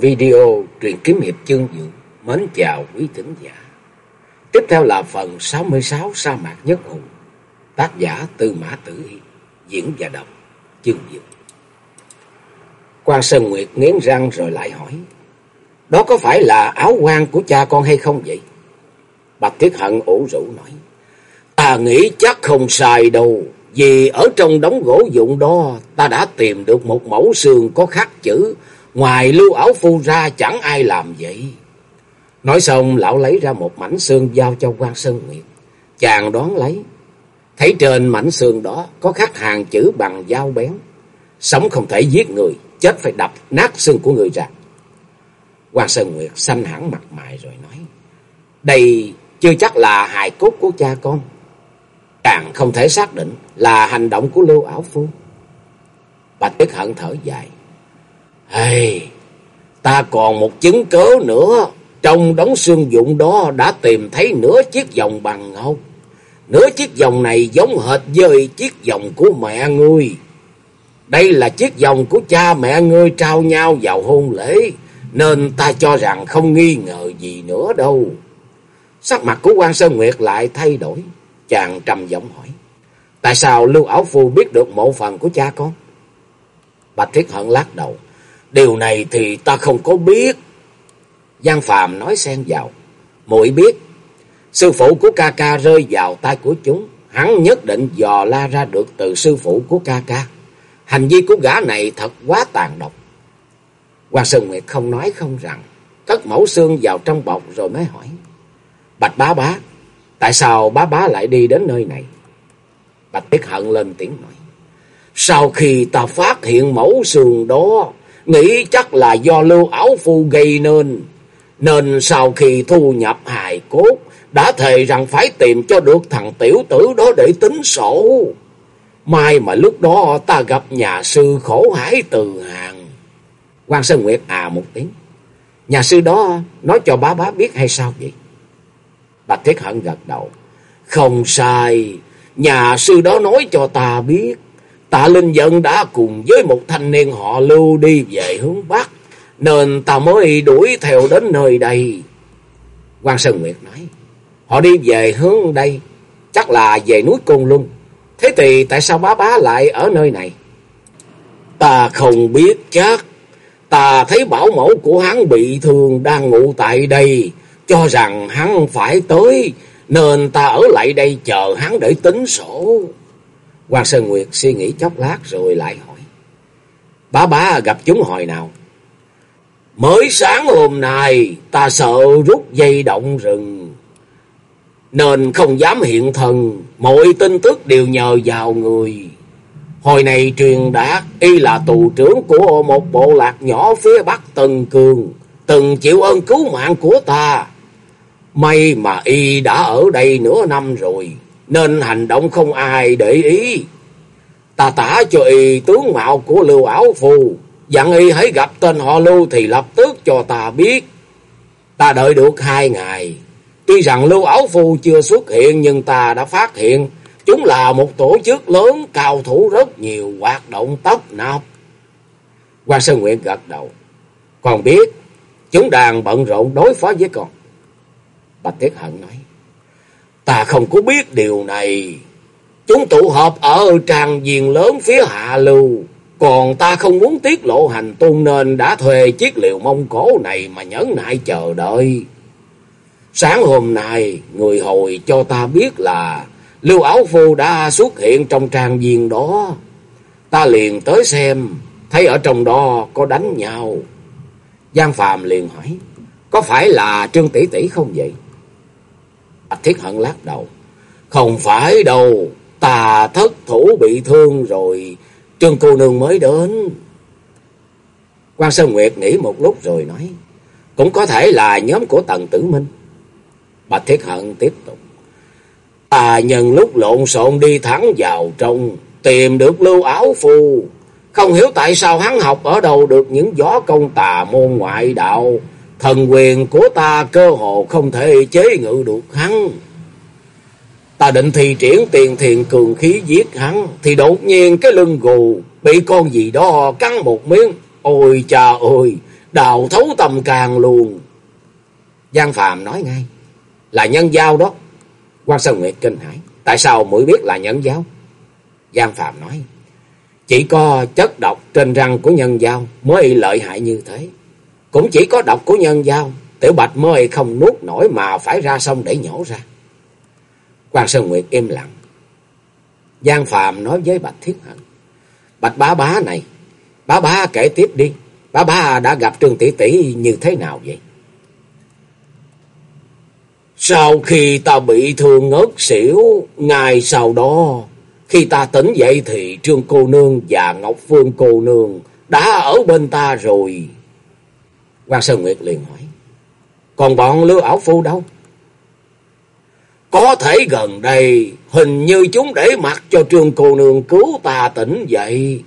Video truyền kiếm hiệp chương dự Mến chào quý thính giả Tiếp theo là phần 66 Sa mạc nhất hùng, Tác giả Tư Mã Tử Y Diễn và đọc chương dự Quan Sơn Nguyệt nghiến răng rồi lại hỏi, Đó có phải là áo quan của cha con hay không vậy? Bạch Tiết Hận ủ rũ nói, Ta nghĩ chắc không sai đâu, Vì ở trong đống gỗ dụng đó Ta đã tìm được một mẫu xương có khắc chữ Ngoài lưu áo phu ra chẳng ai làm vậy. Nói xong lão lấy ra một mảnh xương giao cho quan Sơn Nguyệt. Chàng đoán lấy. Thấy trên mảnh xương đó có khắc hàng chữ bằng dao bén. Sống không thể giết người, chết phải đập nát xương của người ra. Quan Sơn Nguyệt xanh hẳn mặt mày rồi nói. Đây chưa chắc là hài cốt của cha con. Càng không thể xác định là hành động của lưu ảo phu. Bạch Tuyết Hận thở dài. Hey, ta còn một chứng cớ nữa. Trong đống xương dụng đó đã tìm thấy nửa chiếc vòng bằng ngọc. Nửa chiếc vòng này giống hệt với chiếc vòng của mẹ ngươi. Đây là chiếc vòng của cha mẹ ngươi trao nhau vào hôn lễ. Nên ta cho rằng không nghi ngờ gì nữa đâu. Sắc mặt của quan Sơn Nguyệt lại thay đổi. Chàng trầm giọng hỏi. Tại sao Lưu Ảo Phu biết được mộ phần của cha con? Bạch Thiết Hận lắc đầu. Điều này thì ta không có biết. Giang Phạm nói xen vào. muội biết. Sư phụ của ca ca rơi vào tay của chúng. Hắn nhất định dò la ra được từ sư phụ của ca ca. Hành vi của gã này thật quá tàn độc. Hoàng Sơn Nguyệt không nói không rằng. Cất mẫu xương vào trong bọc rồi mới hỏi. Bạch bá bá. Tại sao bá bá lại đi đến nơi này? Bạch Tiết Hận lên tiếng nói. Sau khi ta phát hiện mẫu xương đó, nghĩ chắc là do lưu áo phu gây nên. Nên sau khi thu nhập hài cốt, đã thề rằng phải tìm cho được thằng tiểu tử đó để tính sổ. Mai mà lúc đó ta gặp nhà sư khổ hải từ hàng. quan Sơn Nguyệt à một tiếng. Nhà sư đó nói cho bá bá biết hay sao vậy? Bạch Thiết Hận gật đầu. Không sai, nhà sư đó nói cho ta biết. Tạ Linh Dân đã cùng với một thanh niên họ lưu đi về hướng Bắc, nên ta mới đuổi theo đến nơi đây. Quan Sơn Nguyệt nói, họ đi về hướng đây, chắc là về núi Côn Luân. Thế thì tại sao bá bá lại ở nơi này? Ta không biết chắc. Ta thấy bảo mẫu của hắn bị thương đang ngủ tại đây, cho rằng hắn phải tới, nên ta ở lại đây chờ hắn để tính sổ. Hoàng Sơn Nguyệt suy nghĩ chốc lát rồi lại hỏi. Bá bá, gặp chúng hồi nào? Mới sáng hôm nay, ta sợ rút dây động rừng. Nên không dám hiện thân. Mọi tin tức đều nhờ vào người. Hồi này truyền đạt, y là tù trưởng của một bộ lạc nhỏ phía bắc Tân Cương. Từng chịu ơn cứu mạng của ta. May mà y đã ở đây nửa năm rồi nên hành động không ai để ý. Ta tả cho y tướng mạo của Lưu Áo Phù, dặn y hãy gặp tên họ Lưu thì lập tức cho ta biết. Ta đợi được hai ngày, tuy rằng Lưu Áo Phù chưa xuất hiện nhưng ta đã phát hiện chúng là một tổ chức lớn cao thủ rất nhiều hoạt động tấp nập. Quan Sơn Nguyện gật đầu, còn biết chúng đang bận rộn đối phó với con. Bạch Tiết Hận nói. Ta không có biết điều này. Chúng tụ họp ở tràng diền lớn phía hạ lưu. Còn ta không muốn tiết lộ hành tung nên đã thuê chiếc liều mông cổ này mà nhẫn nại chờ đợi. Sáng hôm nay, người hồi cho ta biết là Lưu Áo Phu đã xuất hiện trong trang viên đó. Ta liền tới xem, thấy ở trong đó có đánh nhau. Giang Phàm liền hỏi, có phải là Trương Tỷ Tỷ không vậy? Bạch Thiết Hận lắc đầu. Không phải đâu, tà thất thủ bị thương rồi, Trương cô nương mới đến. Quan Sơn Nguyệt nghĩ một lúc rồi nói, cũng có thể là nhóm của Tần Tử Minh. Bạch Thiết Hận tiếp tục. Ta nhân lúc lộn xộn đi thẳng vào trong, tìm được lưu áo phù Không hiểu tại sao hắn học ở đâu được những gió công tà môn ngoại đạo, Thần quyền của ta cơ hồ không thể chế ngự được hắn. Ta định thi triển tiền thiền cường khí giết hắn. Thì đột nhiên cái lưng gù bị con gì đó cắn một miếng. Ôi cha ơi! đào thấu tầm càng luôn. Giang Phàm nói ngay, là nhân giao đó. Quan Sơn Nguyệt kinh hãi, tại sao mũi biết là nhân giao? Giang Phàm nói, chỉ có chất độc trên răng của nhân giao mới lợi hại như thế. Cũng chỉ có độc của nhân giao, tiểu bạch mới không nuốt nổi mà phải ra sông để nhổ ra. Quan Sơn Nguyệt im lặng. Giang Phàm nói với Bạch Thiết Hận. Bạch bá bá này, bá bá kể tiếp đi. Bá bá đã gặp Trương Tỷ Tỷ như thế nào vậy? Sau khi ta bị thương ngất xỉu, ngày sau đó, khi ta tỉnh dậy thì Trương cô nương và Ngọc Phương cô nương đã ở bên ta rồi. Quan Sơn Nguyệt liền hỏi, còn bọn lưu ảo phu đâu? Có thể gần đây, hình như chúng để mặt cho Trương cô nương cứu ta tỉnh dậy,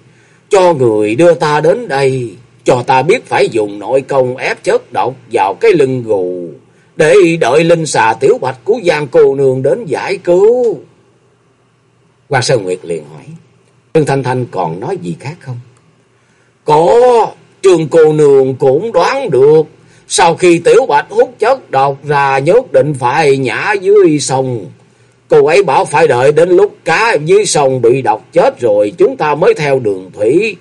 cho người đưa ta đến đây, cho ta biết phải dùng nội công ép chất độc vào cái lưng gù, để đợi linh xà tiểu bạch của Giang cô nương đến giải cứu. Quan Sơn Nguyệt liền hỏi, Trương Thanh Thanh còn nói gì khác không? Có, Trương cô nương cũng đoán được, sau khi tiểu bạch hút chất độc ra nhất định phải nhả dưới sông. Cô ấy bảo phải đợi đến lúc cá dưới sông bị độc chết rồi chúng ta mới theo đường thủy.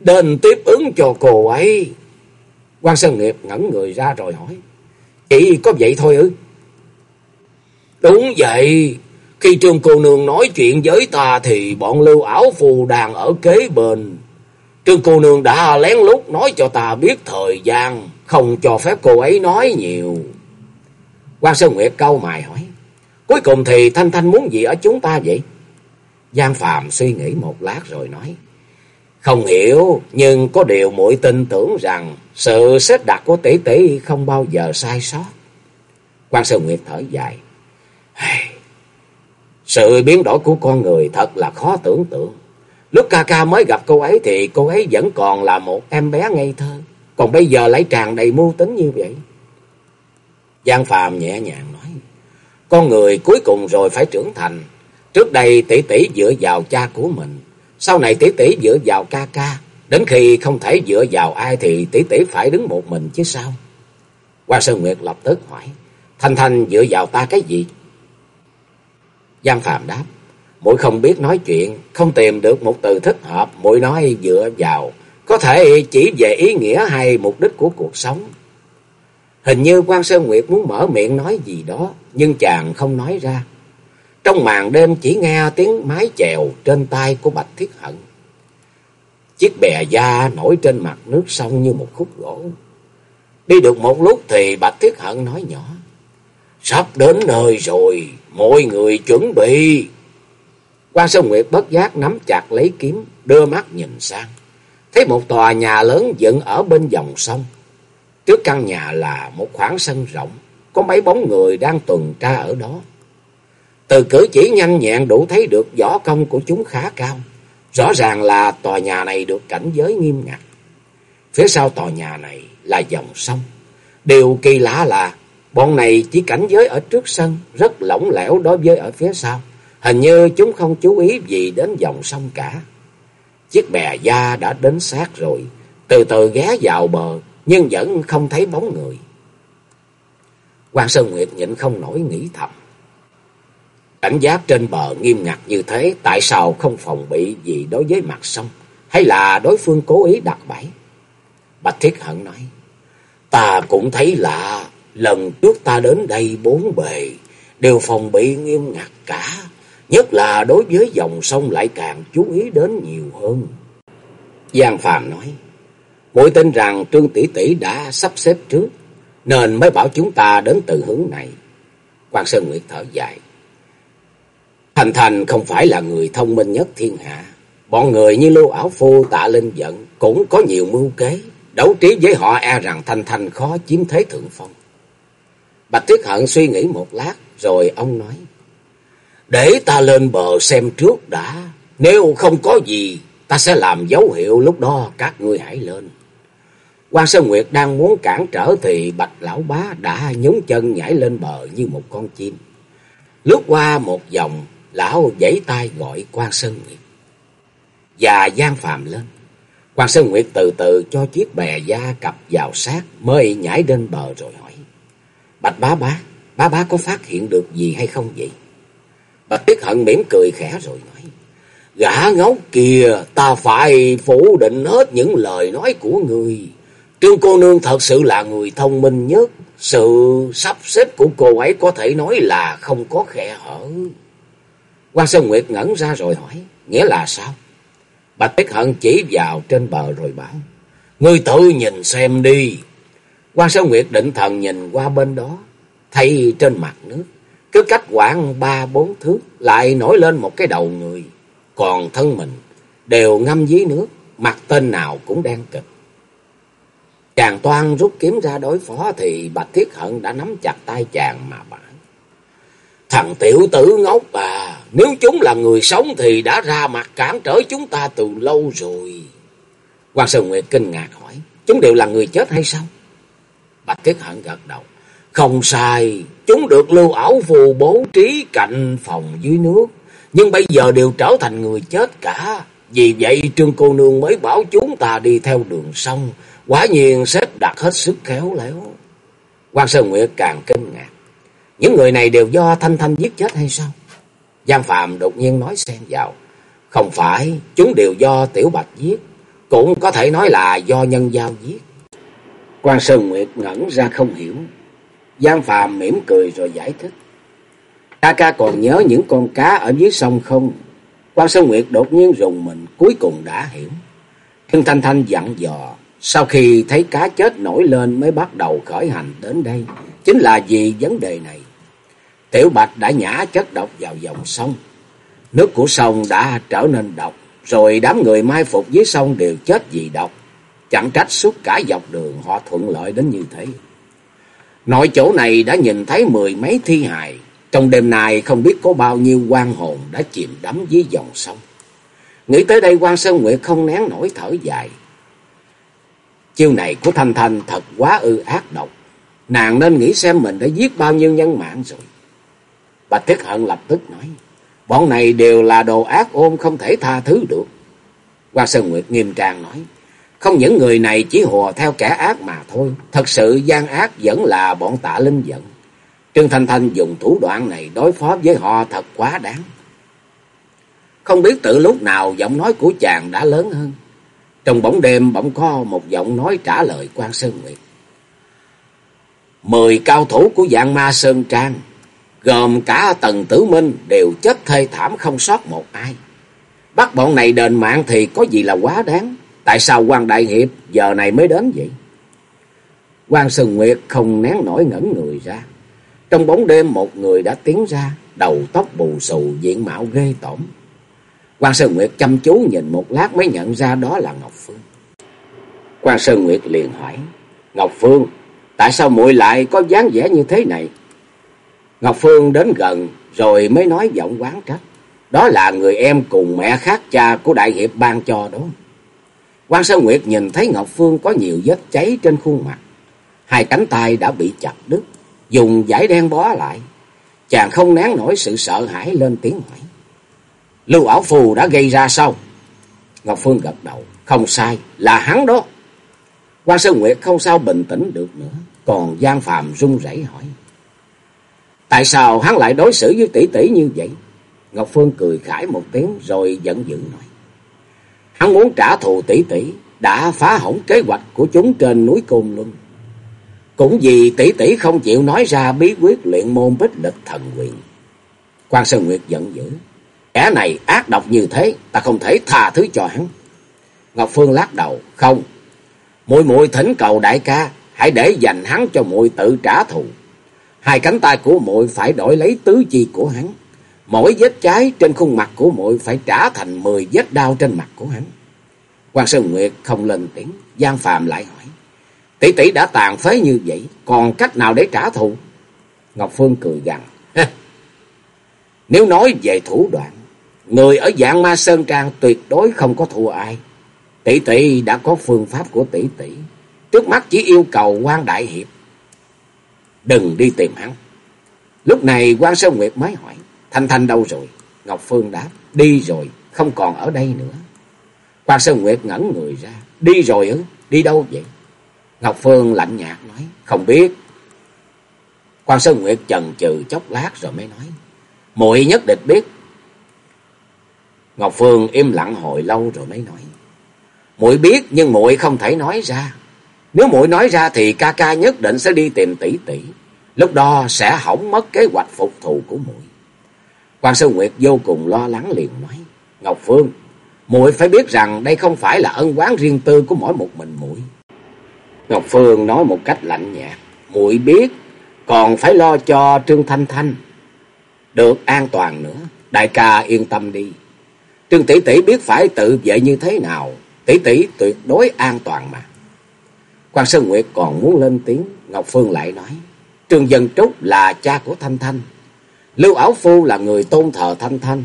Đến tiếp ứng cho cô ấy. quan Sơn Nghiệp ngẩn người ra rồi hỏi. Chỉ có vậy thôi ư? Đúng vậy. Khi Trương cô nương nói chuyện với ta thì bọn lưu ảo phù đàn ở kế bên. Trương cô nương đã lén lút nói cho ta biết thời gian, không cho phép cô ấy nói nhiều. quan Sơn Nguyệt câu mày hỏi, cuối cùng thì Thanh Thanh muốn gì ở chúng ta vậy? Giang Phạm suy nghĩ một lát rồi nói, không hiểu, nhưng có điều muội tin tưởng rằng sự xếp đặt của tỷ tỷ không bao giờ sai sót. quan Sơn Nguyệt thở dài, sự biến đổi của con người thật là khó tưởng tượng. Lúc ca ca mới gặp cô ấy thì cô ấy vẫn còn là một em bé ngây thơ. Còn bây giờ lại tràn đầy mưu tính như vậy. Giang Phàm nhẹ nhàng nói. Con người cuối cùng rồi phải trưởng thành. Trước đây tỷ tỷ dựa vào cha của mình. Sau này tỷ tỷ dựa vào ca ca. Đến khi không thể dựa vào ai thì tỷ tỷ phải đứng một mình chứ sao. Hoa Sơn Nguyệt lập tức hỏi. Thanh Thanh dựa vào ta cái gì? Giang Phạm đáp. Mũi không biết nói chuyện, không tìm được một từ thích hợp, mũi nói dựa vào, có thể chỉ về ý nghĩa hay mục đích của cuộc sống. Hình như quan Sơn Nguyệt muốn mở miệng nói gì đó, nhưng chàng không nói ra. Trong màn đêm chỉ nghe tiếng mái chèo trên tay của Bạch Thiết Hận. Chiếc bè da nổi trên mặt nước sông như một khúc gỗ. Đi được một lúc thì Bạch Thiết Hận nói nhỏ. Sắp đến nơi rồi, mọi người chuẩn bị. Quan Sơn Nguyệt bất giác nắm chặt lấy kiếm, đưa mắt nhìn sang. Thấy một tòa nhà lớn dựng ở bên dòng sông. Trước căn nhà là một khoảng sân rộng, có mấy bóng người đang tuần tra ở đó. Từ cử chỉ nhanh nhẹn đủ thấy được võ công của chúng khá cao. Rõ ràng là tòa nhà này được cảnh giới nghiêm ngặt. Phía sau tòa nhà này là dòng sông. Điều kỳ lạ là bọn này chỉ cảnh giới ở trước sân, rất lỏng lẻo đối với ở phía sau. Hình như chúng không chú ý gì đến dòng sông cả. Chiếc bè da đã đến sát rồi, từ từ ghé vào bờ, nhưng vẫn không thấy bóng người. Quan Sơn Nguyệt nhịn không nổi nghĩ thầm. Cảnh giác trên bờ nghiêm ngặt như thế, tại sao không phòng bị gì đối với mặt sông? Hay là đối phương cố ý đặt bẫy? Bạch Thiết Hận nói, ta cũng thấy lạ, lần trước ta đến đây bốn bề, đều phòng bị nghiêm ngặt cả. Nhất là đối với dòng sông lại càng chú ý đến nhiều hơn. Giang Phàm nói, mỗi tin rằng Trương Tỷ Tỷ đã sắp xếp trước, nên mới bảo chúng ta đến từ hướng này. Quan Sơn Nguyệt thở dài. Thành Thành không phải là người thông minh nhất thiên hạ. Bọn người như Lưu Ảo Phu tạ linh giận cũng có nhiều mưu kế. Đấu trí với họ e rằng Thanh Thành khó chiếm thế thượng phong. Bạch Tuyết Hận suy nghĩ một lát rồi ông nói. Để ta lên bờ xem trước đã. Nếu không có gì, ta sẽ làm dấu hiệu lúc đó các ngươi hãy lên. Quan Sơn Nguyệt đang muốn cản trở thì Bạch Lão Bá đã nhúng chân nhảy lên bờ như một con chim. Lướt qua một vòng, lão giãy tay gọi Quan Sơn Nguyệt. Và gian phàm lên. Quan Sơn Nguyệt từ từ cho chiếc bè da cặp vào sát mới nhảy lên bờ rồi hỏi. Bạch bá bá, bá bá có phát hiện được gì hay không vậy? Bạch Tiết Hận mỉm cười khẽ rồi nói. Gã ngốc kìa, ta phải phủ định hết những lời nói của người. Trương cô nương thật sự là người thông minh nhất. Sự sắp xếp của cô ấy có thể nói là không có khe hở. Quan Sơn Nguyệt ngẩn ra rồi hỏi. Nghĩa là sao? Bạch Tiết Hận chỉ vào trên bờ rồi bảo. Ngươi tự nhìn xem đi. Quan Sơn Nguyệt định thần nhìn qua bên đó. Thấy trên mặt nước. Cứ cách khoảng ba bốn thước lại nổi lên một cái đầu người. Còn thân mình đều ngâm dưới nước. Mặt tên nào cũng đang kịch. Chàng toan rút kiếm ra đối phó thì Bạch Thiết Hận đã nắm chặt tay chàng mà bảo. Thằng tiểu tử ngốc à, nếu chúng là người sống thì đã ra mặt cản trở chúng ta từ lâu rồi. Quan Sơn Nguyệt kinh ngạc hỏi, chúng đều là người chết hay sao? Bạch Thiết Hận gật đầu. Không sai, chúng được lưu ảo phù bố trí cạnh phòng dưới nước, nhưng bây giờ đều trở thành người chết cả. Vì vậy Trương Cô Nương mới bảo chúng ta đi theo đường sông, quả nhiên xếp đặt hết sức khéo léo. Quan Sơn Nguyệt càng kinh ngạc. Những người này đều do Thanh Thanh giết chết hay sao? Giang Phạm đột nhiên nói xen vào. Không phải, chúng đều do Tiểu Bạch giết. Cũng có thể nói là do nhân giao giết. Quan Sơn Nguyệt ngẩn ra không hiểu. Giang Phạm mỉm cười rồi giải thích. Ca ca còn nhớ những con cá ở dưới sông không? Quan Sơn Nguyệt đột nhiên rùng mình, cuối cùng đã hiểu. Trương Thanh Thanh dặn dò. Sau khi thấy cá chết nổi lên mới bắt đầu khởi hành đến đây. Chính là vì vấn đề này. Tiểu Bạch đã nhả chất độc vào dòng sông. Nước của sông đã trở nên độc. Rồi đám người mai phục dưới sông đều chết vì độc. Chẳng trách suốt cả dọc đường họ thuận lợi đến như thế. Nội chỗ này đã nhìn thấy mười mấy thi hài. Trong đêm nay không biết có bao nhiêu quan hồn đã chìm đắm dưới dòng sông. Nghĩ tới đây quan Sơn Nguyệt không nén nổi thở dài. Chiêu này của Thanh Thanh thật quá ư ác độc. Nàng nên nghĩ xem mình đã giết bao nhiêu nhân mạng rồi. Bạch Thiết Hận lập tức nói. Bọn này đều là đồ ác ôn không thể tha thứ được. quan Sơn Nguyệt nghiêm trang nói. Không những người này chỉ hùa theo kẻ ác mà thôi. Thật sự gian ác vẫn là bọn tạ linh giận. Trương Thanh Thanh dùng thủ đoạn này đối phó với họ thật quá đáng. Không biết từ lúc nào giọng nói của chàng đã lớn hơn. Trong bóng đêm bỗng có một giọng nói trả lời quan Sơn Nguyệt. Mười cao thủ của dạng ma Sơn Trang, gồm cả Tần Tử Minh đều chết thê thảm không sót một ai. Bắt bọn này đền mạng thì có gì là quá đáng. Tại sao quan Đại Hiệp giờ này mới đến vậy? quan Sơn Nguyệt không nén nổi ngẩn người ra. Trong bóng đêm một người đã tiến ra, đầu tóc bù xù, diện mạo ghê tởm. quan Sơn Nguyệt chăm chú nhìn một lát mới nhận ra đó là Ngọc Phương. quan Sơn Nguyệt liền hỏi, Ngọc Phương, tại sao muội lại có dáng vẻ như thế này? Ngọc Phương đến gần rồi mới nói giọng quán trách. Đó là người em cùng mẹ khác cha của Đại Hiệp ban cho đó quan Sơn Nguyệt nhìn thấy Ngọc Phương có nhiều vết cháy trên khuôn mặt. Hai cánh tay đã bị chặt đứt, dùng giải đen bó lại. Chàng không nén nổi sự sợ hãi lên tiếng hỏi. Lưu ảo phù đã gây ra sao? Ngọc Phương gật đầu. Không sai, là hắn đó. quan Sơn Nguyệt không sao bình tĩnh được nữa. Còn Giang Phạm run rẩy hỏi. Tại sao hắn lại đối xử với tỷ tỷ như vậy? Ngọc Phương cười khải một tiếng rồi giận dữ nói. Hắn muốn trả thù tỷ tỷ, đã phá hỏng kế hoạch của chúng trên núi Côn Luân. Cũng vì tỷ tỷ không chịu nói ra bí quyết luyện môn bích lực thần quyền. Quan Sơn Nguyệt giận dữ. Kẻ này ác độc như thế, ta không thể tha thứ cho hắn. Ngọc Phương lắc đầu, không. Muội muội thỉnh cầu đại ca, hãy để dành hắn cho muội tự trả thù. Hai cánh tay của muội phải đổi lấy tứ chi của hắn. Mỗi vết trái trên khuôn mặt của muội phải trả thành mười vết đau trên mặt của hắn. Quan Sơn Nguyệt không lên tiếng, Giang Phạm lại hỏi. Tỷ tỷ đã tàn phế như vậy, còn cách nào để trả thù? Ngọc Phương cười gằn. Nếu nói về thủ đoạn, người ở dạng ma Sơn Trang tuyệt đối không có thua ai. Tỷ tỷ đã có phương pháp của tỷ tỷ. Trước mắt chỉ yêu cầu quan đại hiệp đừng đi tìm hắn. Lúc này quan Sơn Nguyệt mới hỏi, Thanh Thanh đâu rồi? Ngọc Phương đáp, đi rồi, không còn ở đây nữa. Quan Sơn Nguyệt ngẩn người ra, Đi rồi ư? Đi đâu vậy? Ngọc Phương lạnh nhạt nói. Không biết. Quan Sơn Nguyệt chần chừ chốc lát rồi mới nói. muội nhất định biết. Ngọc Phương im lặng hồi lâu rồi mới nói. muội biết nhưng muội không thể nói ra. Nếu muội nói ra thì ca ca nhất định sẽ đi tìm tỷ tỷ. Lúc đó sẽ hỏng mất kế hoạch phục thù của muội. Quan Sơn Nguyệt vô cùng lo lắng liền nói. Ngọc Phương, muội phải biết rằng đây không phải là ân quán riêng tư của mỗi một mình muội. Ngọc Phương nói một cách lạnh nhạt. muội biết, còn phải lo cho Trương Thanh Thanh. Được an toàn nữa, đại ca yên tâm đi. Trương tỷ tỷ biết phải tự vệ như thế nào, tỷ tỷ tuyệt đối an toàn mà. Quan Sơn Nguyệt còn muốn lên tiếng, Ngọc Phương lại nói. Trương Dân Trúc là cha của Thanh Thanh. Lưu Ảo Phu là người tôn thờ Thanh Thanh.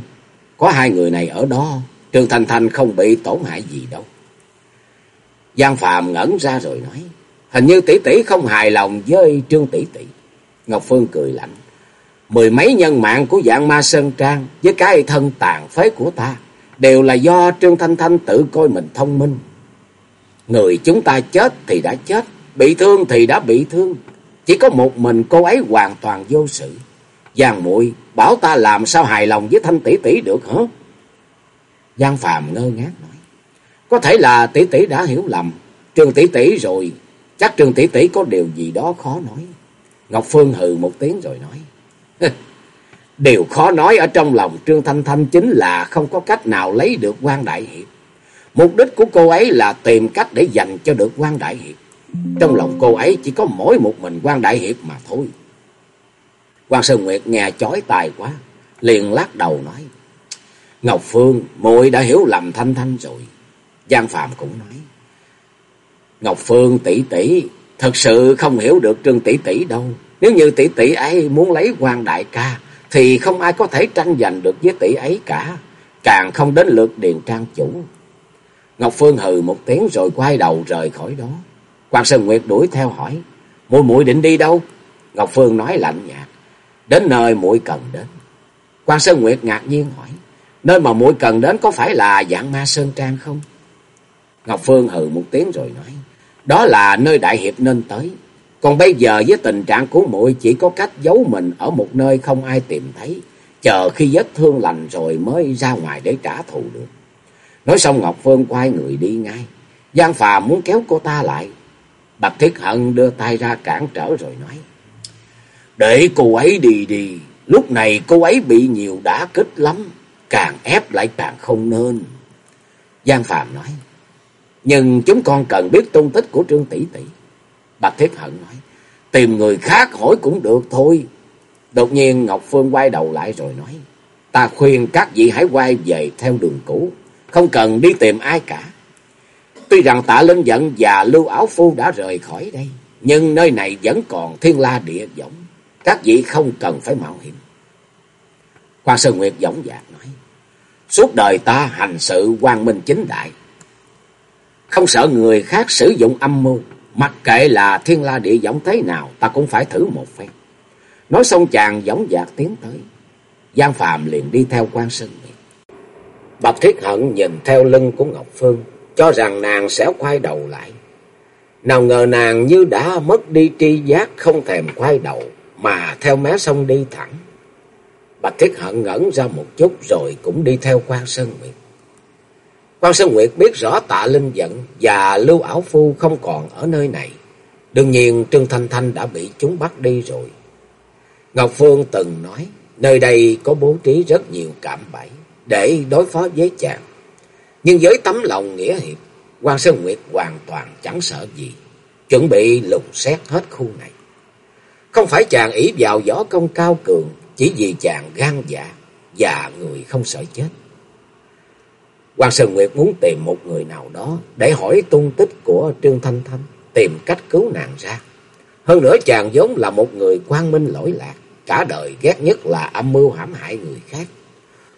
Có hai người này ở đó, Trương Thanh Thanh không bị tổn hại gì đâu. Giang Phạm ngẩn ra rồi nói. Hình như tỷ tỷ không hài lòng với Trương tỷ tỷ. Ngọc Phương cười lạnh. Mười mấy nhân mạng của dạng ma Sơn Trang với cái thân tàn phế của ta đều là do Trương Thanh Thanh tự coi mình thông minh. Người chúng ta chết thì đã chết, bị thương thì đã bị thương. Chỉ có một mình cô ấy hoàn toàn vô sự. Giang muội, bảo ta làm sao hài lòng với Thanh tỷ tỷ được hả? Giang Phàm ngơ ngác nói. Có thể là tỷ tỷ đã hiểu lầm. Trường tỷ tỷ rồi. Chắc trường tỷ tỷ có điều gì đó khó nói. Ngọc Phương hừ một tiếng rồi nói. Điều khó nói ở trong lòng Trương Thanh Thanh chính là không có cách nào lấy được quan đại hiệp. Mục đích của cô ấy là tìm cách để dành cho được quan đại hiệp. Trong lòng cô ấy chỉ có mỗi một mình quan đại hiệp mà thôi. Quan Sơn Nguyệt nghe chói tai quá, liền lắc đầu nói. Ngọc Phương, muội đã hiểu lầm Thanh Thanh rồi. Giang Phạm cũng nói. Ngọc Phương tỷ tỷ thật sự không hiểu được Trương tỷ tỷ đâu. Nếu như tỷ tỷ ấy muốn lấy quan đại ca, thì không ai có thể tranh giành được với tỷ ấy cả. Càng không đến lượt Điền Trang chủ. Ngọc Phương hừ một tiếng rồi quay đầu rời khỏi đó. Quan Sơn Nguyệt đuổi theo hỏi. Muội muội định đi đâu? Ngọc Phương nói lạnh nhạt. Đến nơi muội cần đến. Quan Sơn Nguyệt ngạc nhiên hỏi. Nơi mà muội cần đến có phải là dạng ma Sơn Trang không? Ngọc Phương hừ một tiếng rồi nói. Đó là nơi đại hiệp nên tới. Còn bây giờ với tình trạng của muội chỉ có cách giấu mình ở một nơi không ai tìm thấy. Chờ khi vết thương lành rồi mới ra ngoài để trả thù được. Nói xong Ngọc Phương quay người đi ngay. Giang Phà muốn kéo cô ta lại. Bạch Thiết Hận đưa tay ra cản trở rồi nói. Để cô ấy đi đi. Lúc này cô ấy bị nhiều đả kích lắm. Càng ép lại càng không nên. Giang phạm nói. Nhưng chúng con cần biết tung tích của Trương Tỷ Tỷ. Bạch Thiết Hận nói. Tìm người khác hỏi cũng được thôi. Đột nhiên Ngọc Phương quay đầu lại rồi nói. Ta khuyên các vị hãy quay về theo đường cũ. Không cần đi tìm ai cả. Tuy rằng tạ Linh giận và Lưu Áo Phu đã rời khỏi đây. Nhưng nơi này vẫn còn thiên la địa võng. Các vị không cần phải mạo hiểm. Quan Sơn Nguyệt dõng dạc nói. Suốt đời ta hành sự quang minh chính đại. Không sợ người khác sử dụng âm mưu. Mặc kệ là thiên la địa võng thế nào ta cũng phải thử một phen. Nói xong chàng dõng dạc tiến tới. Giang Phạm liền đi theo quan Sơn Nguyệt. Bạch Thiết Hận nhìn theo lưng của Ngọc Phương, cho rằng nàng sẽ quay đầu lại. Nào ngờ nàng như đã mất đi tri giác không thèm quay đầu, mà theo mé sông đi thẳng. Bạch Thiết Hận ngẩn ra một chút rồi cũng đi theo quan Sơn Nguyệt. Quan Sơn Nguyệt biết rõ tạ Linh giận và Lưu Ảo Phu không còn ở nơi này. Đương nhiên Trương Thanh Thanh đã bị chúng bắt đi rồi. Ngọc Phương từng nói, nơi đây có bố trí rất nhiều cảm bẫy để đối phó với chàng. Nhưng với tấm lòng nghĩa hiệp, quan Sơn Nguyệt hoàn toàn chẳng sợ gì, chuẩn bị lùng xét hết khu này. Không phải chàng ý vào võ công cao cường, chỉ vì chàng gan dạ và người không sợ chết. Hoàng Sơn Nguyệt muốn tìm một người nào đó để hỏi tung tích của Trương Thanh Thanh, tìm cách cứu nàng ra. Hơn nữa chàng vốn là một người quang minh lỗi lạc, cả đời ghét nhất là âm mưu hãm hại người khác.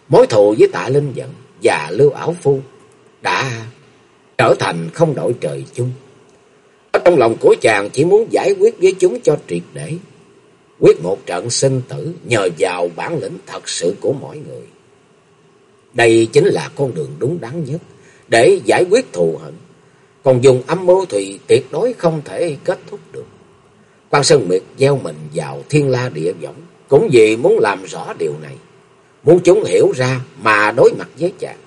Mối thù với tạ Linh Dận và Lưu Ảo Phu đã trở thành không đổi trời chung. Trong lòng của chàng chỉ muốn giải quyết với chúng cho triệt để. Quyết một trận sinh tử nhờ vào bản lĩnh thật sự của mỗi người. Đây chính là con đường đúng đắn nhất để giải quyết thù hận. Còn dùng âm mưu thì tuyệt đối không thể kết thúc được. Quan Sơn miệt gieo mình vào thiên la địa võng, cũng vì muốn làm rõ điều này, muốn chúng hiểu ra mà đối mặt với chàng.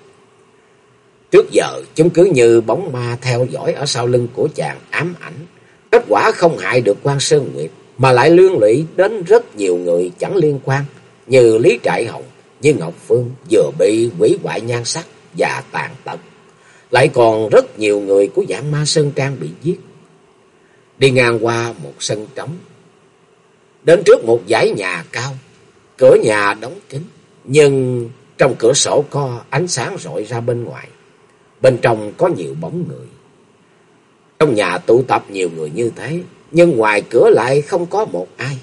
Trước giờ chúng cứ như bóng ma theo dõi ở sau lưng của chàng ám ảnh. Kết quả không hại được quan Sơn Nguyệt mà lại liên lụy đến rất nhiều người chẳng liên quan như Lý Trại Hồng, như Ngọc Phương vừa bị quỷ hoại nhan sắc và tàn tật. Lại còn rất nhiều người của dạng ma Sơn Trang bị giết. Đi ngang qua một sân trống. Đến trước một dãy nhà cao, cửa nhà đóng kín, nhưng trong cửa sổ có ánh sáng rọi ra bên ngoài. Bên trong có nhiều bóng người. Trong nhà tụ tập nhiều người như thế, nhưng ngoài cửa lại không có một ai.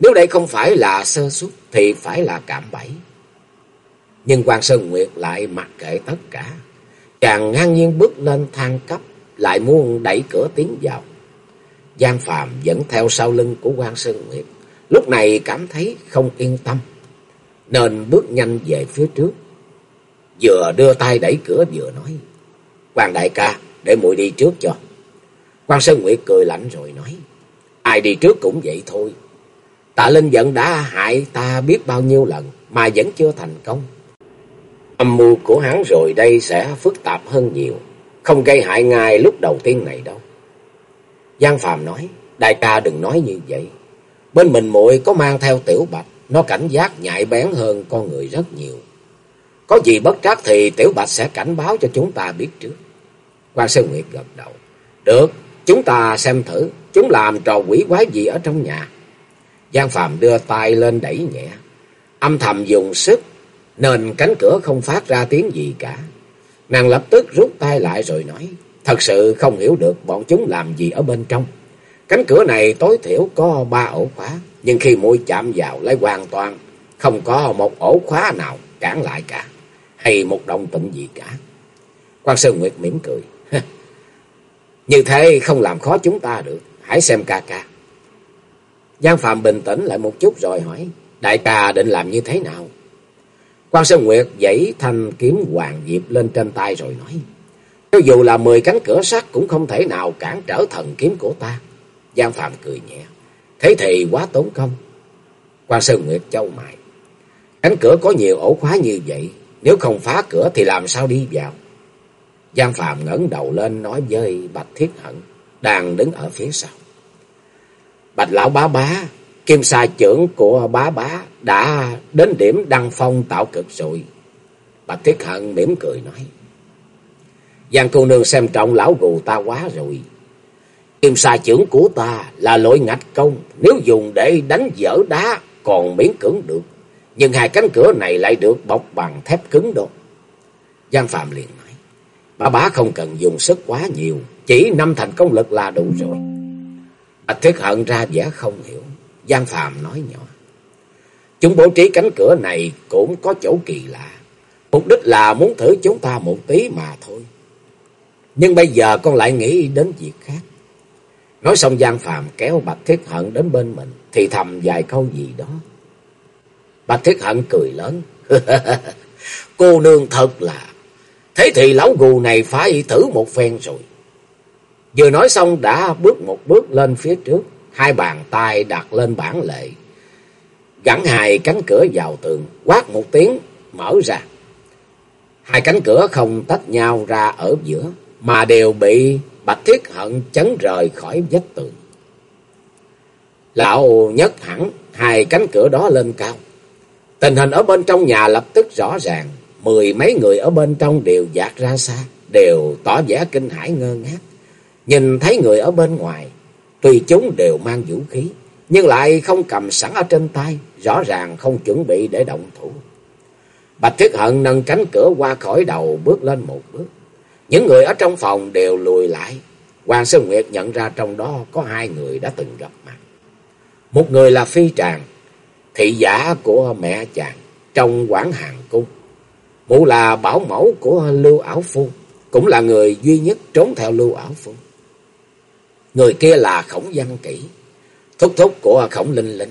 Nếu đây không phải là sơ suất thì phải là cạm bẫy. Nhưng quan Sơn Nguyệt lại mặc kệ tất cả. Chàng ngang nhiên bước lên thang cấp, lại muốn đẩy cửa tiến vào. Giang Phạm dẫn theo sau lưng của quan Sơn Nguyệt, lúc này cảm thấy không yên tâm, nên bước nhanh về phía trước. Vừa đưa tay đẩy cửa vừa nói, quan đại ca, để muội đi trước cho. Quan Sơn Nguyệt cười lạnh rồi nói, ai đi trước cũng vậy thôi. Tạ Linh giận đã hại ta biết bao nhiêu lần mà vẫn chưa thành công. Âm mưu của hắn rồi đây sẽ phức tạp hơn nhiều, không gây hại ngài lúc đầu tiên này đâu. Giang Phàm nói, đại ca đừng nói như vậy. Bên mình muội có mang theo tiểu bạch, nó cảnh giác nhạy bén hơn con người rất nhiều. Có gì bất trắc thì tiểu bạch sẽ cảnh báo cho chúng ta biết trước. Quan Sơn Nguyệt gật đầu. Được, chúng ta xem thử, chúng làm trò quỷ quái gì ở trong nhà. Giang Phạm đưa tay lên đẩy nhẹ, âm thầm dùng sức, nên cánh cửa không phát ra tiếng gì cả. Nàng lập tức rút tay lại rồi nói, thật sự không hiểu được bọn chúng làm gì ở bên trong. Cánh cửa này tối thiểu có ba ổ khóa, nhưng khi mũi chạm vào lấy hoàn toàn không có một ổ khóa nào cản lại cả, hay một động tĩnh gì cả. Quan Sơn Nguyệt mỉm cười. Như thế không làm khó chúng ta được, hãy xem ca ca. Giang Phạm bình tĩnh lại một chút rồi hỏi, đại ca định làm như thế nào? Quan Sơn Nguyệt dãy thanh kiếm hoàng diệp lên trên tay rồi nói, cho dù là mười cánh cửa sắt cũng không thể nào cản trở thần kiếm của ta. Giang Phạm cười nhẹ, thế thì quá tốn công. Quan Sơn Nguyệt châu mày, cánh cửa có nhiều ổ khóa như vậy, nếu không phá cửa thì làm sao đi vào? Giang Phạm ngẩng đầu lên nói với Bạch Thiết Hận, đang đứng ở phía sau. Bạch lão bá bá, kim sa trưởng của bá bá đã đến điểm đăng phong tạo cực rồi. Bạch Thiết Hận mỉm cười nói. Giang cô nương xem trọng lão gù ta quá rồi. Kim sa trưởng của ta là lỗi ngạch công, nếu dùng để đánh dở đá còn miễn cưỡng được. Nhưng hai cánh cửa này lại được bọc bằng thép cứng đâu. Giang Phạm liền nói, bà bá không cần dùng sức quá nhiều, chỉ năm thành công lực là đủ rồi. Bạch Thiết Hận ra vẻ không hiểu. Giang phạm nói nhỏ. Chúng bố trí cánh cửa này cũng có chỗ kỳ lạ. Mục đích là muốn thử chúng ta một tí mà thôi. Nhưng bây giờ con lại nghĩ đến việc khác. Nói xong Giang phạm kéo Bạch Thiết Hận đến bên mình. Thì thầm vài câu gì đó. Bạch Thiết Hận cười lớn. Cô nương thật là. Thế thì lão gù này phải thử một phen rồi. Vừa nói xong đã bước một bước lên phía trước, hai bàn tay đặt lên bản lệ. Gắn hai cánh cửa vào tường, quát một tiếng, mở ra. Hai cánh cửa không tách nhau ra ở giữa, mà đều bị Bạch Thiết Hận chấn rời khỏi vách tường. Lão nhấc hẳn hai cánh cửa đó lên cao. Tình hình ở bên trong nhà lập tức rõ ràng, mười mấy người ở bên trong đều dạt ra xa, đều tỏ vẻ kinh hãi ngơ ngác. Nhìn thấy người ở bên ngoài, tuy chúng đều mang vũ khí, nhưng lại không cầm sẵn ở trên tay, rõ ràng không chuẩn bị để động thủ. Bạch Thiết Hận nâng cánh cửa qua khỏi đầu bước lên một bước. Những người ở trong phòng đều lùi lại. Hoàng Sơn Nguyệt nhận ra trong đó có hai người đã từng gặp mặt. Một người là Phi Tràng, thị giả của mẹ chàng trong quản hàng cung. Mụ là bảo mẫu của Lưu Ảo Phu, cũng là người duy nhất trốn theo Lưu Ảo Phu. Người kia là Khổng Văn Kỷ, thúc thúc của Khổng Linh Linh,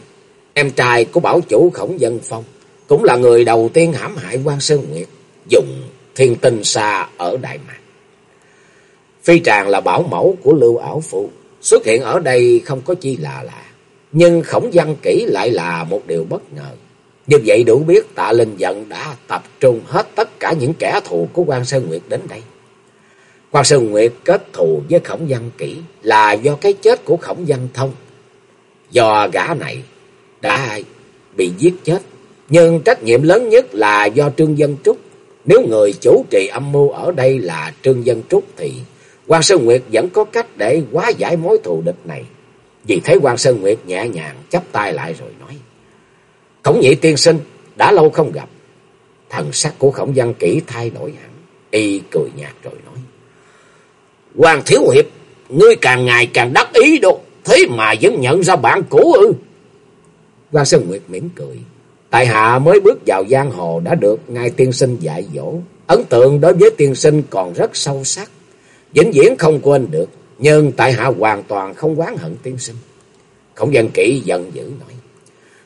em trai của bảo chủ Khổng Dân Phong, cũng là người đầu tiên hãm hại quan Sơn Nguyệt, dùng thiên tinh xa ở Đại Mạc. Phi Tràng là bảo mẫu của Lưu Ảo Phụ, xuất hiện ở đây không có chi lạ lạ. Nhưng khổng văn kỹ lại là một điều bất ngờ. Như vậy đủ biết tạ linh giận đã tập trung hết tất cả những kẻ thù của quan Sơn Nguyệt đến đây. quan Sơn Nguyệt kết thù với khổng văn kỹ là do cái chết của khổng văn thông. Do gã này đã bị giết chết. Nhưng trách nhiệm lớn nhất là do Trương Dân Trúc. Nếu người chủ trì âm mưu ở đây là Trương Dân Trúc thì quan Sơn Nguyệt vẫn có cách để hóa giải mối thù địch này. Vì thế quan Sơn Nguyệt nhẹ nhàng chắp tay lại rồi nói. Khổng nhị tiên sinh, đã lâu không gặp. Thần sắc của khổng văn kỹ thay đổi hẳn. Y cười nhạt rồi nói. Hoàng Thiếu Hiệp, ngươi càng ngày càng đắc ý đồ. Thế mà vẫn nhận ra bạn cũ ư. Quan Sơn Nguyệt mỉm cười. Tại hạ mới bước vào giang hồ đã được ngài tiên sinh dạy dỗ. Ấn tượng đối với tiên sinh còn rất sâu sắc. Vĩnh viễn không quên được. Nhưng tại hạ hoàn toàn không oán hận tiên sinh. Khổng dân kỹ giận dữ nói.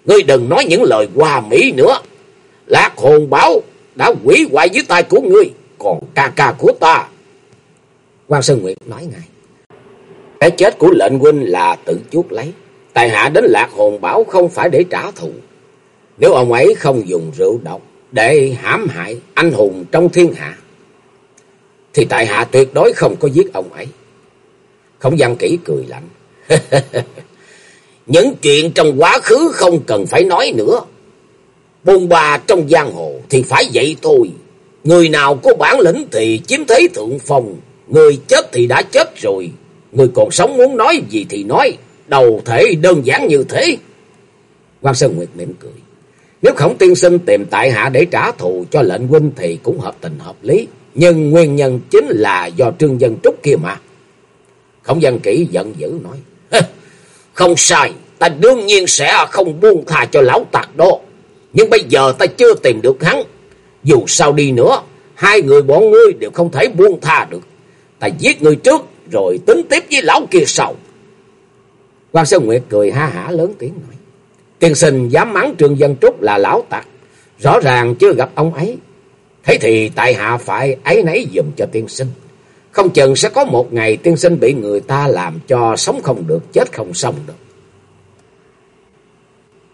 Ngươi đừng nói những lời hoa mỹ nữa. Lạc hồn báo đã quỷ hoại dưới tay của ngươi. Còn ca ca của ta. Quan Sơn Nguyệt nói ngay. Cái chết của lệnh huynh là tự chuốt lấy. Tài hạ đến lạc hồn bảo không phải để trả thù. Nếu ông ấy không dùng rượu độc để hãm hại anh hùng trong thiên hạ. Thì tại hạ tuyệt đối không có giết ông ấy. Không văn kỹ cười lạnh. Những chuyện trong quá khứ không cần phải nói nữa. Bồn bà trong giang hồ thì phải vậy thôi. Người nào có bản lĩnh thì chiếm thế thượng phong. Người chết thì đã chết rồi. Người còn sống muốn nói gì thì nói. Đầu thể đơn giản như thế. Quan Sơn Nguyệt mỉm cười. Nếu khổng tiên sinh tìm tại hạ để trả thù cho lệnh huynh thì cũng hợp tình hợp lý. Nhưng nguyên nhân chính là do trương dân trúc kia mà. Khổng dân kỹ giận dữ nói. Không sai, ta đương nhiên sẽ không buông tha cho lão tặc đó. Nhưng bây giờ ta chưa tìm được hắn. Dù sao đi nữa, hai người bọn ngươi đều không thể buông tha được. Ta giết người trước, rồi tính tiếp với lão kia sau. Quan Sơn Nguyệt cười ha hả lớn tiếng nói. Tiên sinh dám mắng Trương Dân Trúc là lão tặc. Rõ ràng chưa gặp ông ấy. Thế thì tại hạ phải ấy nấy dùm cho tiên sinh. Không chừng sẽ có một ngày tiên sinh bị người ta làm cho sống không được, chết không xong được.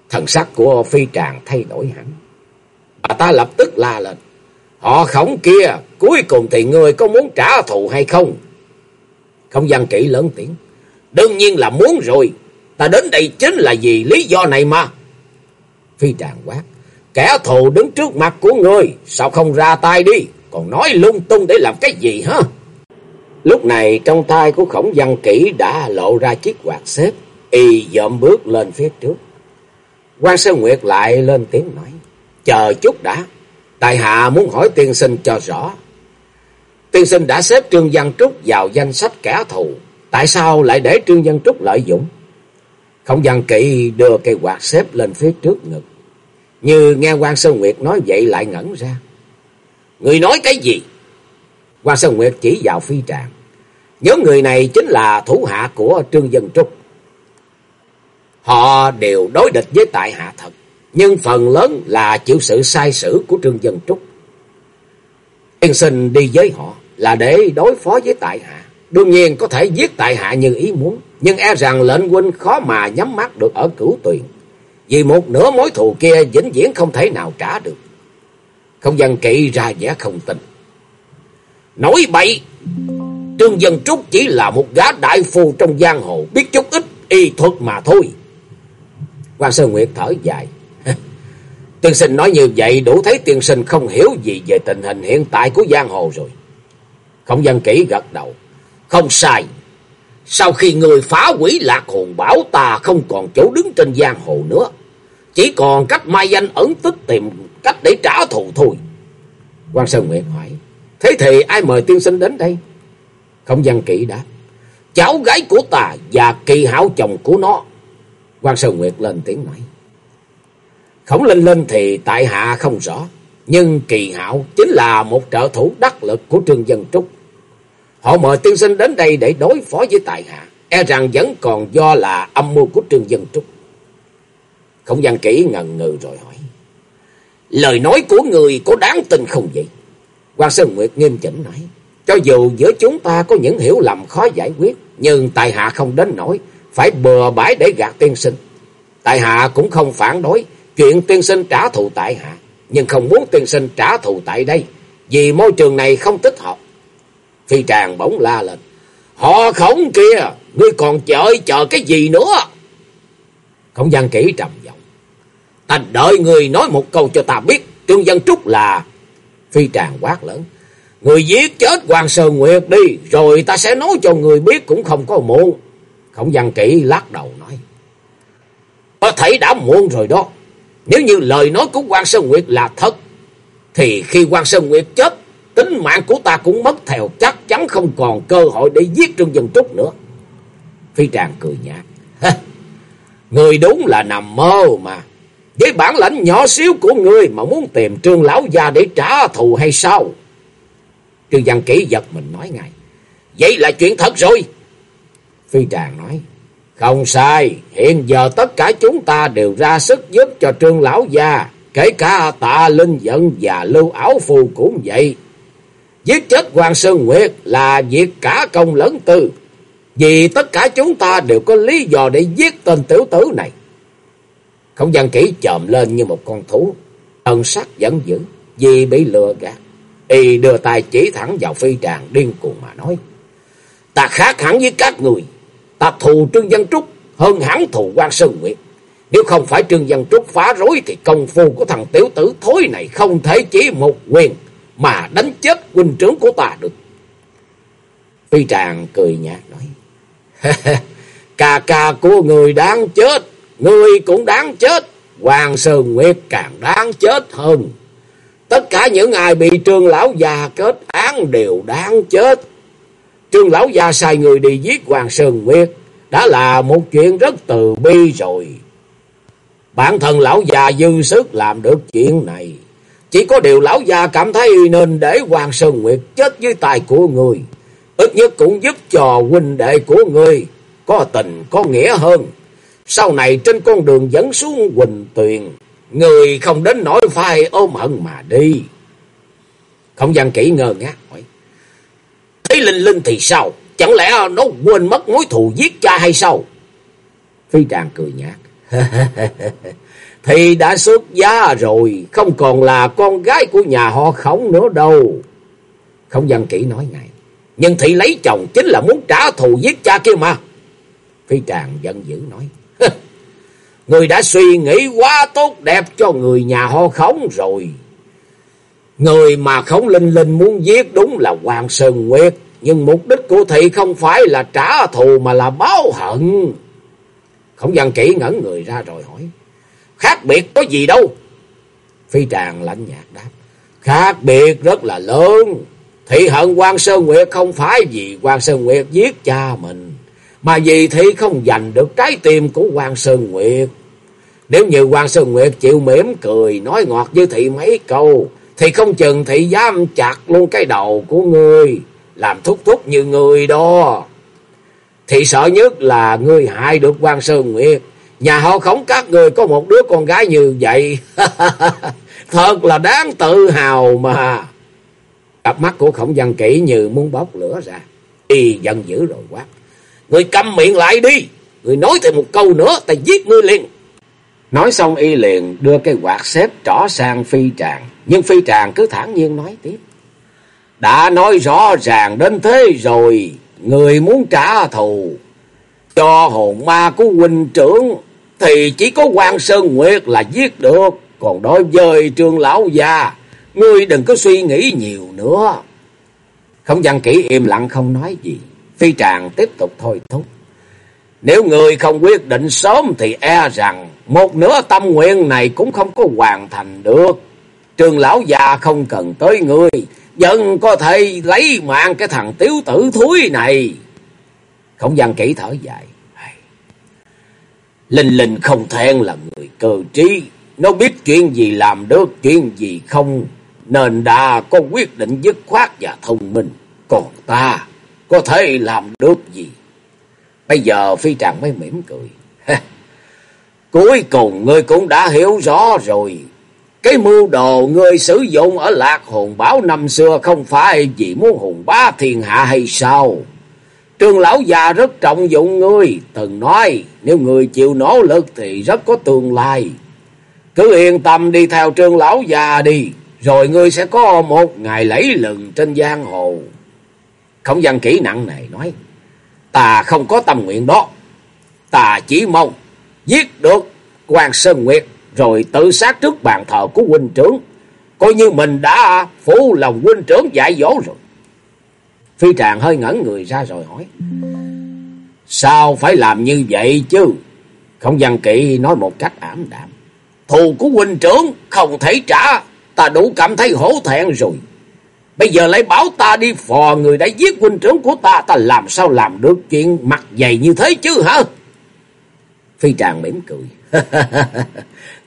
Thần sắc của phi tràng thay đổi hẳn. Bà ta lập tức la lên. Họ khổng kia, cuối cùng thì ngươi có muốn trả thù hay không? Không gian kỹ lớn tiếng. Đương nhiên là muốn rồi. Ta đến đây chính là vì lý do này mà. Phi tràng quát. Kẻ thù đứng trước mặt của ngươi. Sao không ra tay đi. Còn nói lung tung để làm cái gì hả? Lúc này trong tay của khổng văn kỹ đã lộ ra chiếc quạt xếp. Y dợm bước lên phía trước. quan Sơn Nguyệt lại lên tiếng nói. Chờ chút đã. tại hạ muốn hỏi tiên sinh cho rõ. Tiên sinh đã xếp Trương Văn Trúc vào danh sách kẻ thù. Tại sao lại để Trương Văn Trúc lợi dụng? khổng văn kỵ đưa cây quạt xếp lên phía trước ngực. Như nghe quan Sơn Nguyệt nói vậy lại ngẩn ra. Người nói cái gì? Hoàng Sơn Nguyệt chỉ vào phi tràng. Nhóm người này chính là thủ hạ của Trương Dân Trúc. Họ đều đối địch với tại hạ thật. Nhưng phần lớn là chịu sự sai sử của Trương Dân Trúc. Tiên sinh đi với họ là để đối phó với tại hạ. Đương nhiên có thể giết tại hạ như ý muốn. Nhưng e rằng lệnh huynh khó mà nhắm mắt được ở cửu tuyền. Vì một nửa mối thù kia vĩnh viễn không thể nào trả được. Không dân kỵ ra vẻ không tình Nói bậy! Trương Dân Trúc chỉ là một gã đại phu trong giang hồ, biết chút ít y thuật mà thôi. Quan Sơn Nguyệt thở dài. Tiên sinh nói như vậy đủ thấy tiên sinh không hiểu gì về tình hình hiện tại của giang hồ rồi. Không dân kỹ gật đầu. Không sai. Sau khi người phá quỷ lạc hồn bảo ta không còn chỗ đứng trên giang hồ nữa. Chỉ còn cách mai danh ẩn tích tìm cách để trả thù thôi. Quan Sơn Nguyệt hỏi. Thế thì ai mời tiên sinh đến đây? Không gian kỹ đáp. Cháu gái của ta và kỳ hảo chồng của nó. quan Sơn Nguyệt lên tiếng nói. Khổng Linh Linh thì tại hạ không rõ. Nhưng kỳ hảo chính là một trợ thủ đắc lực của Trương Dân Trúc. Họ mời tiên sinh đến đây để đối phó với tại hạ. E rằng vẫn còn do là âm mưu của Trương Dân Trúc. Khổng gian kỹ ngần ngừ rồi hỏi. Lời nói của người có đáng tin không vậy? Quan Sơn Nguyệt nghiêm chỉnh nói. Cho dù giữa chúng ta có những hiểu lầm khó giải quyết, nhưng tại hạ không đến nổi, phải bừa bãi để gạt tiên sinh. Tại hạ cũng không phản đối chuyện tiên sinh trả thù tại hạ, nhưng không muốn tiên sinh trả thù tại đây, vì môi trường này không thích hợp. Phi tràng bỗng la lên, họ khổng kia, ngươi còn chờ chờ cái gì nữa? Không gian kỹ trầm giọng, ta đợi người nói một câu cho ta biết, Trương Dân Trúc là... Phi tràng quát lớn, người giết chết Hoàng Sơn Nguyệt đi, rồi ta sẽ nói cho người biết cũng không có muộn. Khổng văn kỹ lắc đầu nói. Có thể đã muộn rồi đó. Nếu như lời nói của quan Sơn Nguyệt là thật, thì khi quan Sơn Nguyệt chết, tính mạng của ta cũng mất theo chắc chắn không còn cơ hội để giết Trương Dân Trúc nữa. Phi Tràng cười nhạt. người đúng là nằm mơ mà. Với bản lãnh nhỏ xíu của người mà muốn tìm Trương Lão Gia để trả thù hay sao? Trương Văn Kỷ giật mình nói ngay. Vậy là chuyện thật rồi. Phi Tràng nói. Không sai, hiện giờ tất cả chúng ta đều ra sức giúp cho trương lão gia, kể cả tạ linh dẫn và lưu áo phù cũng vậy. Giết chết Hoàng Sơn Nguyệt là việc cả công lẫn tư, vì tất cả chúng ta đều có lý do để giết tên tiểu tử này. Không gian kỹ chồm lên như một con thú, Thần sắc vẫn dữ, vì bị lừa gạt. Y đưa tay chỉ thẳng vào phi tràng điên cuồng mà nói. Ta khác hẳn với các người, ta thù Trương Văn Trúc hơn hẳn thù quan Sơn Nguyệt. Nếu không phải Trương Văn Trúc phá rối thì công phu của thằng tiểu tử thối này không thể chỉ một quyền mà đánh chết huynh trưởng của ta được. Phi Tràng cười nhạt nói. ca ca của người đáng chết, người cũng đáng chết, Hoàng Sơn Nguyệt càng đáng chết hơn. Tất cả những ai bị trương lão già kết án đều đáng chết. Trương lão già sai người đi giết Hoàng Sơn Nguyệt đã là một chuyện rất từ bi rồi. Bản thân lão già dư sức làm được chuyện này. Chỉ có điều lão già cảm thấy nên để Hoàng Sơn Nguyệt chết dưới tay của người. Ít nhất cũng giúp cho huynh đệ của người có tình có nghĩa hơn. Sau này trên con đường dẫn xuống Quỳnh Tuyền, người không đến nỗi phai ôm hận mà đi. Không gian kỹ ngờ ngác hỏi. Thế Linh Linh thì sao? Chẳng lẽ nó quên mất mối thù giết cha hay sao? Phi Tràng cười nhạt. thì đã xuất giá rồi, không còn là con gái của nhà họ khổng nữa đâu. Không gian kỹ nói ngay. Nhưng thị lấy chồng chính là muốn trả thù giết cha kia mà. Phi Tràng giận dữ nói. Người đã suy nghĩ quá tốt đẹp cho người nhà ho khống rồi. Người mà khổng linh linh muốn giết đúng là Hoàng Sơn Nguyệt. Nhưng mục đích của thị không phải là trả thù mà là báo hận. Khổng văn kỹ ngẩn người ra rồi hỏi. Khác biệt có gì đâu? Phi tràng lạnh nhạt đáp. Khác biệt rất là lớn. Thị hận quan Sơn Nguyệt không phải vì quan Sơn Nguyệt giết cha mình. Mà vì thị không giành được trái tim của quan Sơn Nguyệt. Nếu như quan Sơn Nguyệt chịu mỉm cười, nói ngọt với thị mấy câu. Thì không chừng thị dám chặt luôn cái đầu của ngươi, làm thúc thúc như người đó. thị sợ nhất là ngươi hại được quan Sơn Nguyệt. Nhà họ khổng các người có một đứa con gái như vậy. Thật là đáng tự hào mà. Cặp mắt của khổng văn kỹ như muốn bốc lửa ra. Y giận dữ rồi quát. Người câm miệng lại đi. Người nói thêm một câu nữa ta giết ngươi liền. Nói xong y liền đưa cái quạt xếp trỏ sang phi tràng. Nhưng phi tràng cứ thản nhiên nói tiếp. Đã nói rõ ràng đến thế rồi, người muốn trả thù cho hồn ma của huynh trưởng thì chỉ có quan Sơn Nguyệt là giết được. Còn đối với trương lão già, ngươi đừng có suy nghĩ nhiều nữa. Không gian kỹ im lặng không nói gì. Phi tràng tiếp tục thôi thúc. Nếu người không quyết định sớm thì e rằng một nửa tâm nguyện này cũng không có hoàn thành được. Trường lão già không cần tới ngươi, vẫn có thể lấy mạng cái thằng tiếu tử thúi này. Không gian kỹ thở dài. Linh Linh không thẹn là người cơ trí. Nó biết chuyện gì làm được, chuyện gì không. Nên đã có quyết định dứt khoát và thông minh. Còn ta có thể làm được gì? Bây giờ phi tràng mới mỉm cười. Cuối cùng ngươi cũng đã hiểu rõ rồi. Cái mưu đồ ngươi sử dụng ở Lạc Hồn Báo năm xưa không phải vì muốn hùng bá thiên hạ hay sao? Trương lão già rất trọng dụng ngươi, từng nói nếu người chịu nỗ lực thì rất có tương lai. Cứ yên tâm đi theo trương lão già đi, rồi ngươi sẽ có một ngày lấy lừng trên giang hồ khổng văn kỹ nặng này nói, ta không có tâm nguyện đó, ta chỉ mong giết được quan Sơn Nguyệt rồi tự sát trước bàn thờ của huynh trưởng. Coi như mình đã phủ lòng huynh trưởng dạy dỗ rồi. Phi tràng hơi ngẩn người ra rồi hỏi. Sao phải làm như vậy chứ? Không văn kỵ nói một cách ảm đạm. Thù của huynh trưởng không thể trả. Ta đủ cảm thấy hổ thẹn rồi. Bây giờ lại bảo ta đi, phò người đã giết huynh trưởng của ta. Ta làm sao làm được chuyện mặt dày như thế chứ, hả? Phi tràng mỉm cười.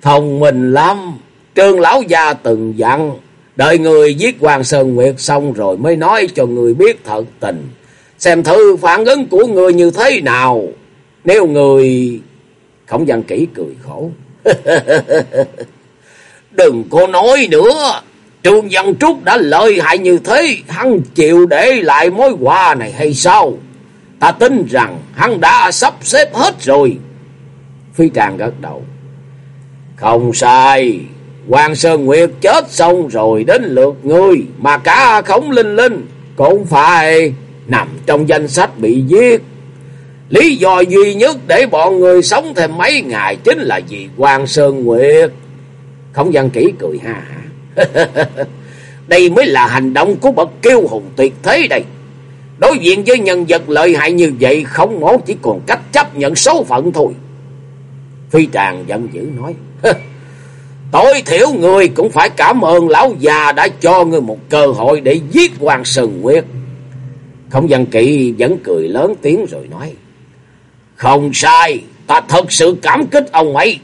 Thông minh lắm. Trương lão gia từng dặn. Đợi người giết Hoàng Sơn Nguyệt xong rồi mới nói cho người biết thật tình. Xem thử phản ứng của người như thế nào. Nếu người... Khổng văn kỹ cười khổ. Đừng có nói nữa. Trương Văn Trúc đã lợi hại như thế. Hắn chịu để lại mối quà này hay sao? Ta tin rằng hắn đã sắp xếp hết rồi. Phi Tràng gật đầu. Không sai. Hoàng Sơn Nguyệt chết xong rồi đến lượt ngươi. Mà cả khổng linh linh cũng phải nằm trong danh sách bị giết. Lý do duy nhất để bọn người sống thêm mấy ngày chính là vì Hoàng Sơn Nguyệt. Khổng văn kỹ cười ha ha. đây mới là hành động của bậc kiêu hùng tuyệt thế đây. Đối diện với nhân vật lợi hại như vậy không ngó chỉ còn cách chấp nhận số phận thôi. Phi Tràng giận dữ nói. Tối thiểu người cũng phải cảm ơn lão già đã cho người một cơ hội để giết Hoàng Sơn Nguyệt. Không dân kỵ vẫn cười lớn tiếng rồi nói. Không sai, ta thật sự cảm kích ông ấy.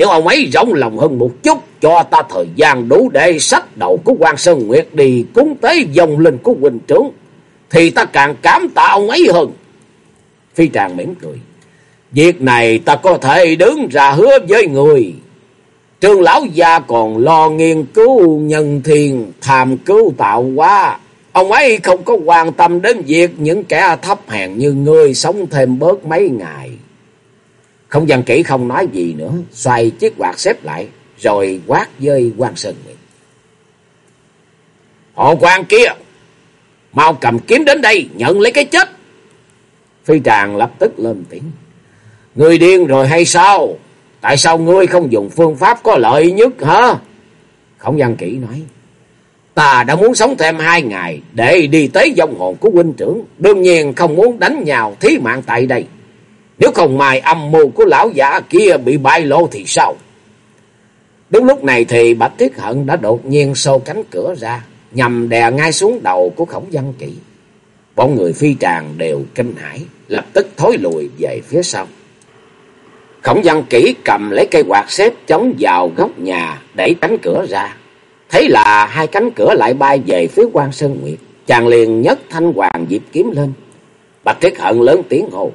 Nếu ông ấy rộng lòng hơn một chút, cho ta thời gian đủ để sách đầu của quan Sơn Nguyệt đi cúng tế dòng linh của huynh trưởng, thì ta càng cảm tạ ông ấy hơn. Phi Tràng mỉm cười. Việc này ta có thể đứng ra hứa với người. Trương lão gia còn lo nghiên cứu nhân thiên, tham cứu tạo hóa. Ông ấy không có quan tâm đến việc những kẻ thấp hèn như ngươi sống thêm bớt mấy ngày. Không gian kỹ không nói gì nữa, xoay chiếc quạt xếp lại, rồi quát dơi quan sơn nguyệt. Họ quan kia, mau cầm kiếm đến đây, nhận lấy cái chết. Phi tràng lập tức lên tiếng. Người điên rồi hay sao? Tại sao ngươi không dùng phương pháp có lợi nhất hả? Khổng văn kỹ nói. Ta đã muốn sống thêm hai ngày để đi tới dòng hồn của huynh trưởng. Đương nhiên không muốn đánh nhau thí mạng tại đây. Nếu không mai âm mưu của lão giả kia bị bại lộ thì sao? Đúng lúc này thì Bạch Tiết Hận đã đột nhiên xô cánh cửa ra, nhằm đè ngay xuống đầu của khổng văn kỵ. Bọn người phi tràng đều kinh hãi, lập tức thối lùi về phía sau. Khổng văn kỹ cầm lấy cây quạt xếp chống vào góc nhà, đẩy cánh cửa ra. Thấy là hai cánh cửa lại bay về phía quan Sơn Nguyệt. Chàng liền nhấc thanh hoàng diệp kiếm lên. Bạch Thiết Hận lớn tiếng hồ.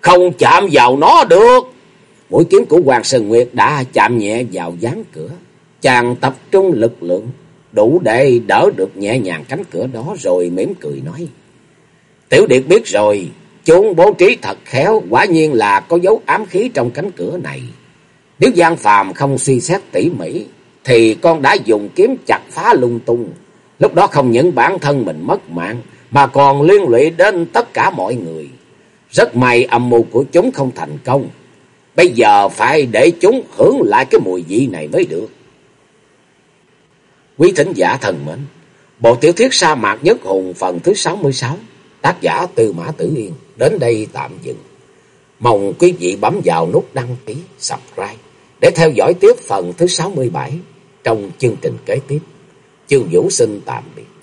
Không chạm vào nó được. Mũi kiếm của Hoàng Sơn Nguyệt đã chạm nhẹ vào dáng cửa. Chàng tập trung lực lượng đủ để đỡ được nhẹ nhàng cánh cửa đó rồi mỉm cười nói. Tiểu Điệt biết rồi, chúng bố trí thật khéo, quả nhiên là có dấu ám khí trong cánh cửa này. Nếu Giang Phàm không suy xét tỉ mỉ, thì con đã dùng kiếm chặt phá lung tung. Lúc đó không những bản thân mình mất mạng, mà còn liên lụy đến tất cả mọi người. Rất may âm mưu của chúng không thành công. Bây giờ phải để chúng hưởng lại cái mùi vị này mới được. Quý thính giả thần mến, bộ tiểu thuyết sa mạc nhất hùng phần thứ 66, tác giả Tư Mã Tử Yên, đến đây tạm dừng. Mong quý vị bấm vào nút đăng ký, subscribe để theo dõi tiếp phần thứ 67 trong chương trình kế tiếp. Chương Vũ xin tạm biệt.